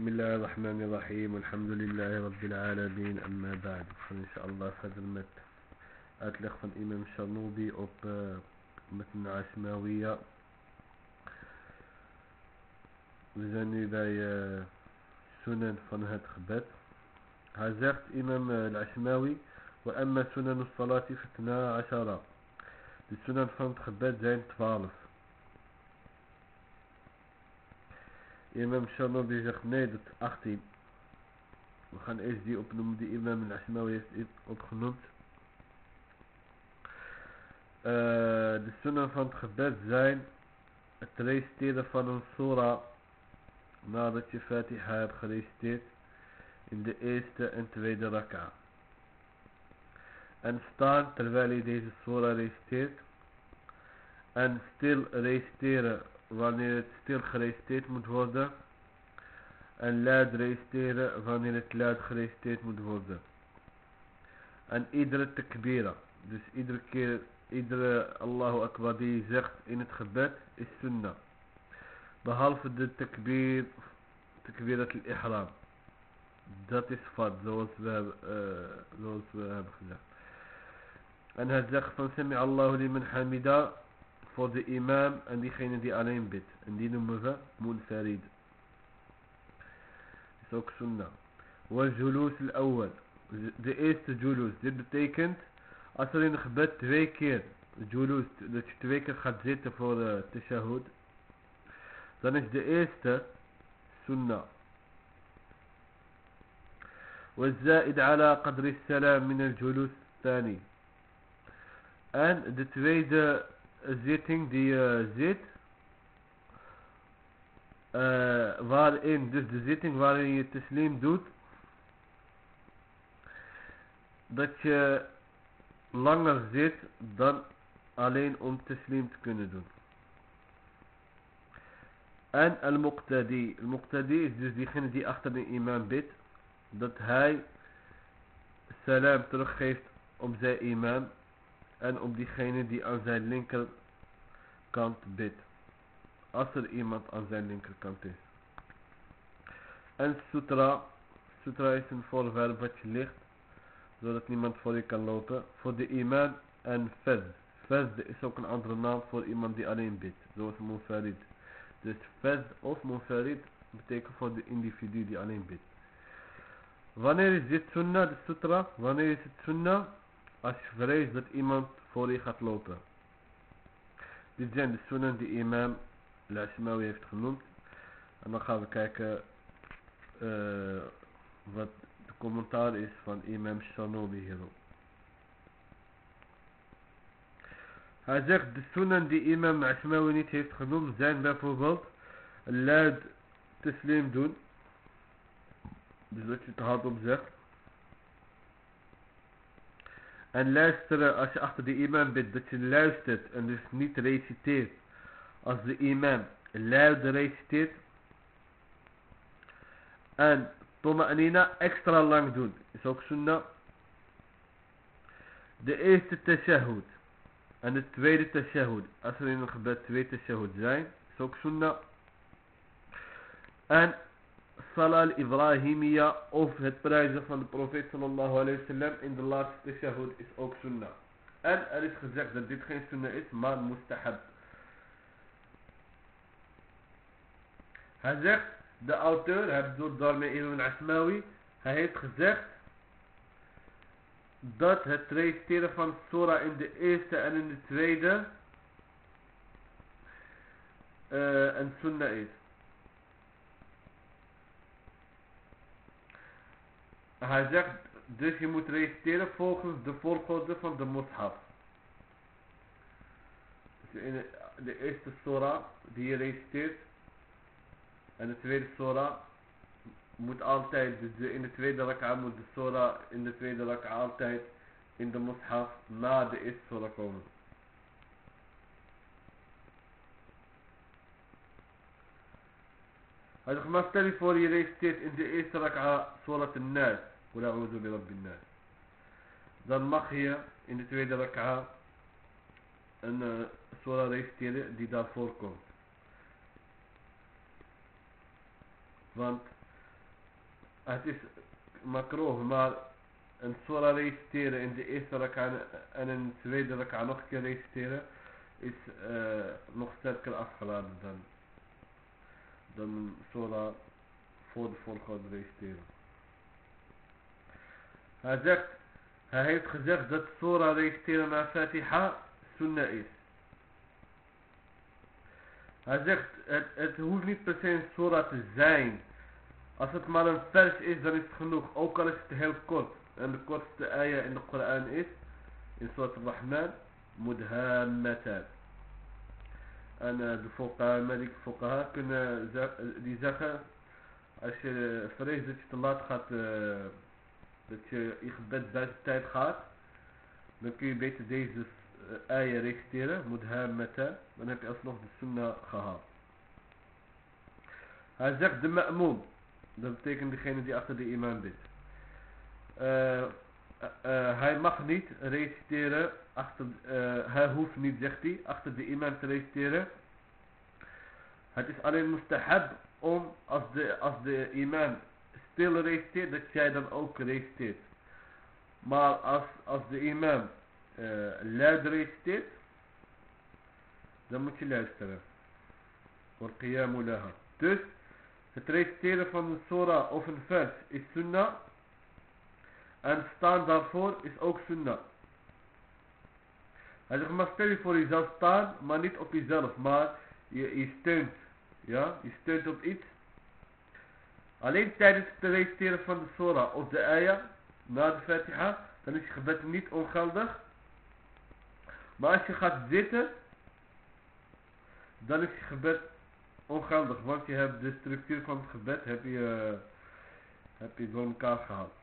بسم الله الرحمن الرحيم والحمد لله رب العالمين أما بعد إن شاء الله صدر مت أتلق من الإمام الشرنوبي أو متن عشماوية وزني باي سنن فنها تخبت هزرت إمام العشماوي وأما سنن الصلاة فتنا عشرة. السنن فنها تخبت زين تفالف Imam Shanobi zegt nee, dat is 18. We gaan eerst die opnoemen die Imam al-Ashmawi heeft opgenoemd. Uh, de sunnen van het gebed zijn het reciteren van een surah nadat je Fatiha hebt gereciteerd in de eerste en tweede raka. En staan terwijl je deze surah reciteert. En stil reciteren wanneer het stil gereciteerd moet worden en luid reciteren wanneer het luid gereciteerd moet worden en iedere takbira dus iedere keer iedere Allahu Akbar die je zegt in het gebed is sunnah behalve de takbir takbirat al-ihram dat is fad zoals we, uh, zoals we hebben gezegd en hij zegt van sami Allahu liman hamida voor de imam en diegene die alleen bidt. En die noemen we munfarid. Is ook sunnah. Wal julus al-awwal. De eerste julus. Dit betekent als er in het gebed twee keer julus, dat je twee keer gaat zitten voor de tashahud. Dan is de eerste sunnah. والزائد على قدر السلام من الجلوس الثاني en de tweede zitting die je zit. Uh, waarin, dus de zitting waarin je teslim doet. Dat je langer zit dan alleen om teslim te kunnen doen. En al-muqtadi. Al-muqtadi is dus diegene die achter de imam bidt. Dat hij salam teruggeeft op zijn imam en op diegene die aan zijn linkerkant bidt. Als er iemand aan zijn linkerkant is. En sutra. Sutra is een voorwerp wat je ligt. Zodat niemand voor je kan lopen. Voor de imam en fez. Fez is ook een andere naam voor iemand die alleen bidt. Zoals munfarid. Dus fez of munfarid betekent voor de individu die alleen bidt. Wanneer is dit sunnah, de sutra? Wanneer is het sunnah? Als je vreest dat iemand voor je gaat lopen. Dit zijn de sunnen die imam Lashmawi heeft genoemd. En dan gaan we kijken uh, wat de commentaar is van imam Shanobi hierop. Hij zegt de sunnen die imam Ashmawi niet heeft genoemd zijn bijvoorbeeld luid teslim doen. Dus dat je het hardop zegt. En luisteren als je achter de imam bent, dat je luistert en dus niet reciteert. Als de imam luider reciteert. En Toma'anina extra lang doen. Is ook sunnah. De eerste tashahud. En de tweede tashahud. Als er in een gebed twee tashahud zijn. Is ook sunnah. En Salah al-Ibrahimiyya of het prijzen van de profeet sallallahu alayhi in de laatste shahud is ook sunnah. En er is gezegd dat dit geen sunnah is, maar mustahab. Hij zegt, de auteur, hij bedoelt daarmee Ibn Asmawi, hij heeft gezegd dat het reciteren van surah in de eerste en in de tweede uh, een sunnah is. Hij zegt, dus je moet reciteren volgens de volgorde van de mushaf. Dus in de eerste surah die je reciteert. En de tweede surah moet altijd, dus in de tweede rak'a moet de surah in de tweede rak'a altijd in de mushaf na de eerste surah komen. Hij zegt, maar stel je voor je reciteert in de eerste rak'a bi rabbin nas. Dan mag je in de tweede rak'a een uh, surah reciteren die daar voorkomt. Want het is makroh, maar een surah reciteren in de eerste raka en in de tweede raka nog een keer reciteren is uh, nog sterker afgeladen dan, dan een surah voor de volgorde reciteren. Hij zegt, hij heeft gezegd dat surah reciteren na Fatiha sunnah is. Hij zegt, het, het hoeft niet per se een surah te zijn. Als het maar een vers is, dan is het genoeg. Ook al is het heel kort. En de kortste ayah in de Koran is, in Surat al-Rahman, Mudhammatan. En uh, de fuqaha, Malik fuqaha kunnen die zeggen, als je vreest dat je te laat gaat, uh, dat je je gebed buiten tijd gaat, dan kun je beter deze ayah reciteren, Mudhammatan. Dan heb je alsnog de sunnah gehaald. Hij zegt de ma'moom. Dat betekent degene die achter de imam bidt. Uh, uh, hij mag niet reciteren, achter, uh, hij hoeft niet, zegt hij, achter de imam te reciteren. Het is alleen mustahab om, als de, als de imam stil reciteert, dat jij dan ook reciteert. Maar als, als de imam luid reciteert, dan moet je luisteren. Voor qiyamu laha. Dus, het reciteren van een surah of een vers is sunnah. En staan daarvoor is ook sunnah. Hij zegt, maar stel je voor jezelf staan, maar niet op jezelf, maar je, je steunt. Ja, je steunt op iets. Alleen tijdens het reciteren van de surah of de ayah, na de fatiha, dan is je gebed niet ongeldig. Maar als je gaat zitten, dan is je gebed ongeldig. Want je hebt de structuur van het gebed heb je, heb je door elkaar gehaald.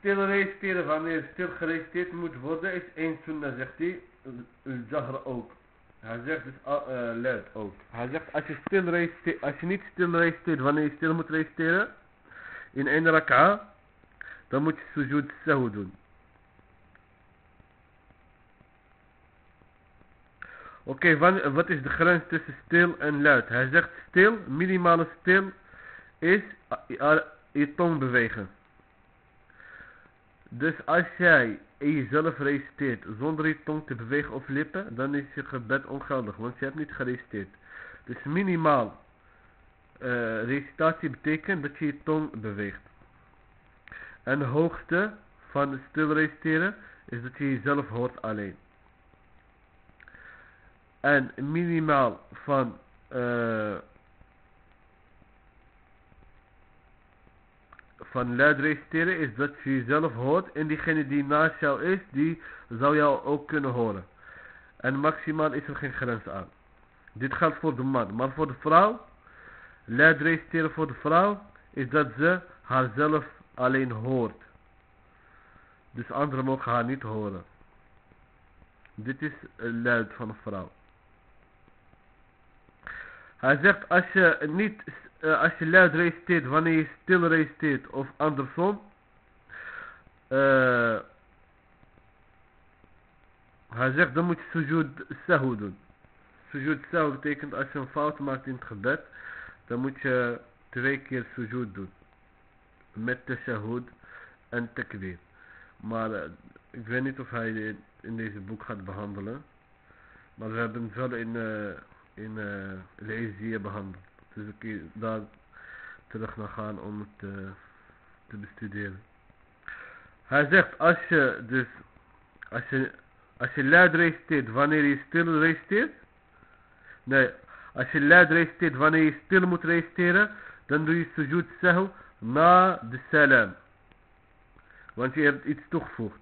Stil reciteren wanneer stil gereciteerd moet worden is één sunnah zegt hij. Al-Jahr ook. Hij zegt dus uh, luid ook. Hij zegt als je, stil als je niet stil reciteert wanneer je stil moet reciteren. In één raka. Dan moet je sujud sahu doen. Oké, wat is de grens tussen stil en luid? Hij zegt stil, minimale stil is je tong bewegen. Dus als jij jezelf reciteert zonder je tong te bewegen of lippen, dan is je gebed ongeldig, want je hebt niet gereciteerd. Dus minimaal uh, recitatie betekent dat je je tong beweegt. En de hoogste van stil reciteren is dat je jezelf hoort alleen. En minimaal van uh, van luid reciteren is dat je jezelf hoort en diegene die naast jou is, die zou jou ook kunnen horen. En maximaal is er geen grens aan. Dit geldt voor de man. Maar voor de vrouw, luid reciteren voor de vrouw, is dat ze haarzelf alleen hoort. Dus anderen mogen haar niet horen. Dit is luid van een vrouw. Hij zegt als je niet uh, als je luid reciteert wanneer je stil reciteert of andersom. Uh, hij zegt dan moet je sujud sahu doen. Sujud sahu betekent als je een fout maakt in het gebed. Dan moet je twee keer sujud doen. Met tashahud en takbir. Maar uh, ik weet niet of hij dit in deze boek gaat behandelen. Maar we hebben het wel in, uh, in uh, behandeld. Dus ik daar terug naar gaan om het uh, te bestuderen. Hij zegt als je dus als je, als je luid reciteert wanneer je stil reciteert. Nee, als je luid reciteert wanneer je stil moet reciteren. Dan doe je sujud sahu na de salam. Want je hebt iets toegevoegd.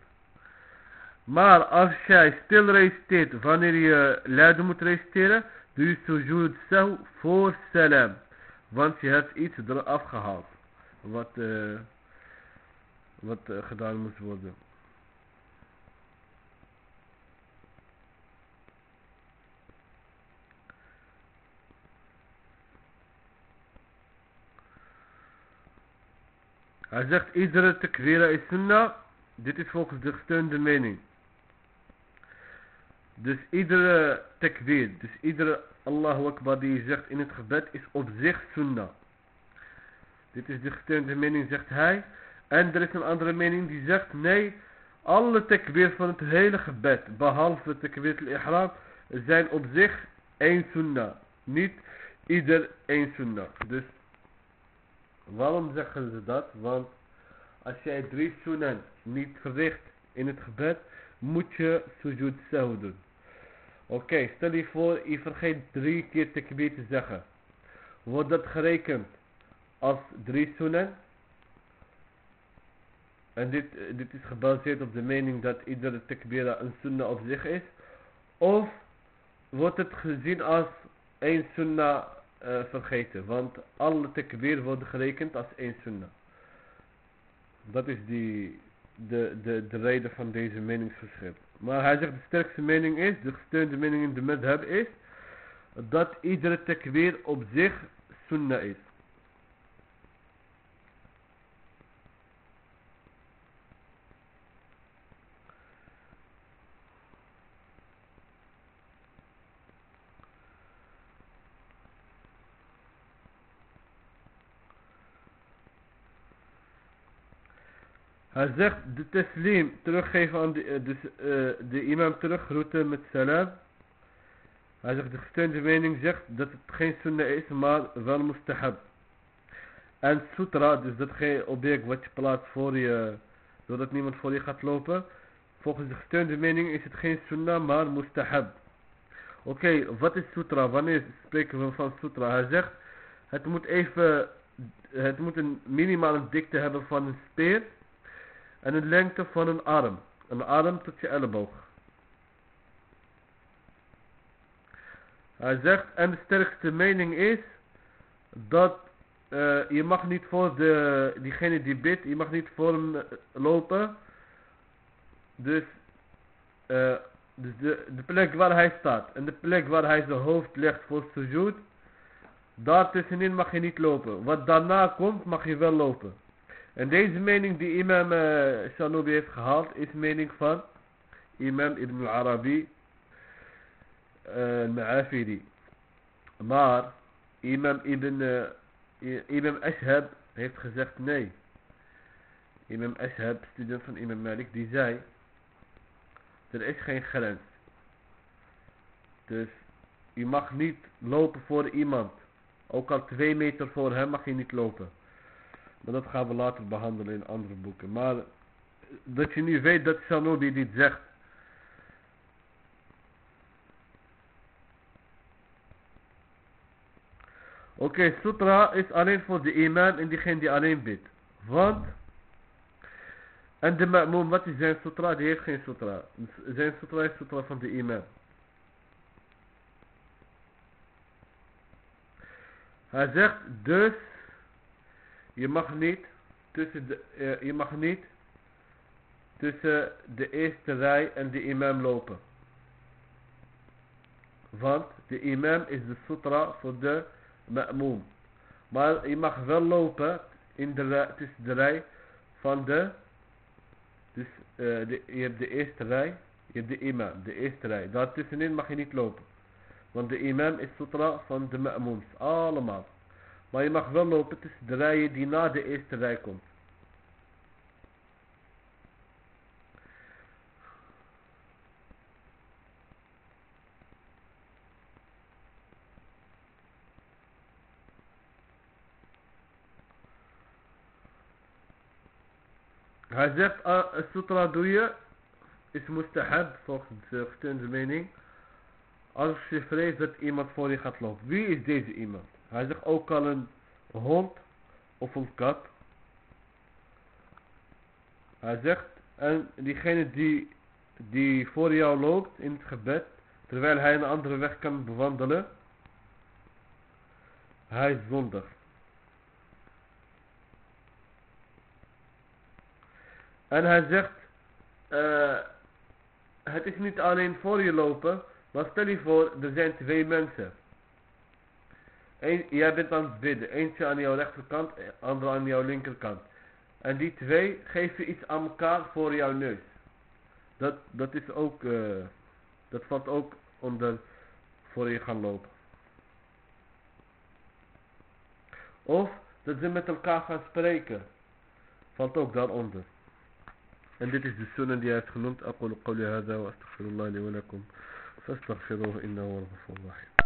Maar als jij stil reciteert wanneer je luid moet reciteren. Je sujud sahu voor salam. Want je hebt iets eraf gehaald. Wat, uh, wat uh, gedaan moest worden. Hij zegt iedere takbira is sunnah. Dit is volgens de gesteunde mening. Dus iedere takbir, dus iedere Allahu Akbar die je zegt in het gebed is op zich sunnah. Dit is de gesteunde mening, zegt hij. En er is een andere mening die zegt, nee, alle takbir van het hele gebed, behalve takbir al-ihram, zijn op zich één sunnah. Niet ieder één sunnah. Dus, waarom zeggen ze dat? Want als jij drie sunnah niet verricht in het gebed, moet je sujud sahw doen. Oké, stel je voor, je vergeet drie keer takbir te zeggen. Wordt dat gerekend als drie sunnen? En dit, dit is gebaseerd op de mening dat iedere takbira een sunnah op zich is. Of wordt het gezien als één sunnah uh, vergeten. Want alle takbir worden gerekend als één sunnah. Dat is die, de, de, de reden van deze meningsverschil. Maar hij zegt de sterkste mening is, de gesteunde mening in de madhab is, dat iedere takbir op zich sunnah is. Hij zegt de teslim teruggeven aan de, eh, dus, uh, de imam terugroeten met salam. Hij zegt de gesteunde mening zegt dat het geen sunnah is, maar wel mustahab. En sutra, dus dat geen object wat je plaatst voor je, zodat niemand voor je gaat lopen. Volgens de gesteunde mening is het geen sunnah, maar mustahab. Oké, wat is sutra? Wanneer spreken we van sutra? Hij zegt, het moet even, het moet een minimale dikte hebben van een speer en een lengte van een arm. Een arm tot je elleboog. Hij zegt, en de sterkste mening is dat uh, je mag niet voor de, diegene die bidt, je mag niet voor hem eh, lopen. Dus, uh, dus de, de plek waar hij staat en de plek waar hij zijn hoofd legt voor sujud, daar tussenin mag je niet lopen. Wat daarna komt, mag je wel lopen. En deze mening die imam uh, heeft gehaald is mening van imam Ibn al-Arabi uh, al-Ma'afiri. Maar imam Ibn, uh, imam Ashab heeft gezegd nee. Imam Ashab, student van imam Malik, die zei er is geen grens. Dus je mag niet lopen voor iemand. Ook al twee meter voor hem mag je niet lopen. Maar dat gaan we later behandelen in andere boeken. Maar dat je nu weet dat Sanobi dit zegt. Oké, sutra is alleen voor de imam en diegene die alleen bidt. Want... En de ma'moom, wat is zijn sutra? Die heeft geen sutra. Zijn sutra is sutra van de imam. Hij zegt dus je mag niet tussen de, uh, je mag niet tussen de eerste rij en de imam lopen. Want de imam is de sutra voor de ma'moom. Maar je mag wel lopen in de tussen de rij van de, dus de, je hebt de eerste rij, je hebt de imam, de eerste rij. Daartussenin mag je niet lopen. Want de imam is sutra van de ma'mooms, allemaal. Maar je mag wel lopen tussen de rijen die na de eerste rij komt. Hij zegt, uh, sutra doe je, is mustahab volgens de gesteunde mening. Als je vreest dat iemand voor je gaat lopen. Wie is deze iemand? Hij zegt ook al een hond of een kat. Hij zegt, en diegene die, die voor jou loopt in het gebed, terwijl hij een andere weg kan bewandelen, hij is zondig. En hij zegt, uh, het is niet alleen voor je lopen, maar stel je voor, er zijn twee mensen. Eén, jij bent aan het bidden. Eentje aan jouw rechterkant, andere aan jouw linkerkant. En die twee geven iets aan elkaar voor jouw neus. Dat, dat is ook, uh, dat valt ook onder voor je gaan lopen. Of dat ze met elkaar gaan spreken. Valt ook daaronder. En dit is de sunnah die hij heeft genoemd. أقول قولي هذا وأستغفر الله لي ولكم فاستغفروه إنه هو الغفور الرحيم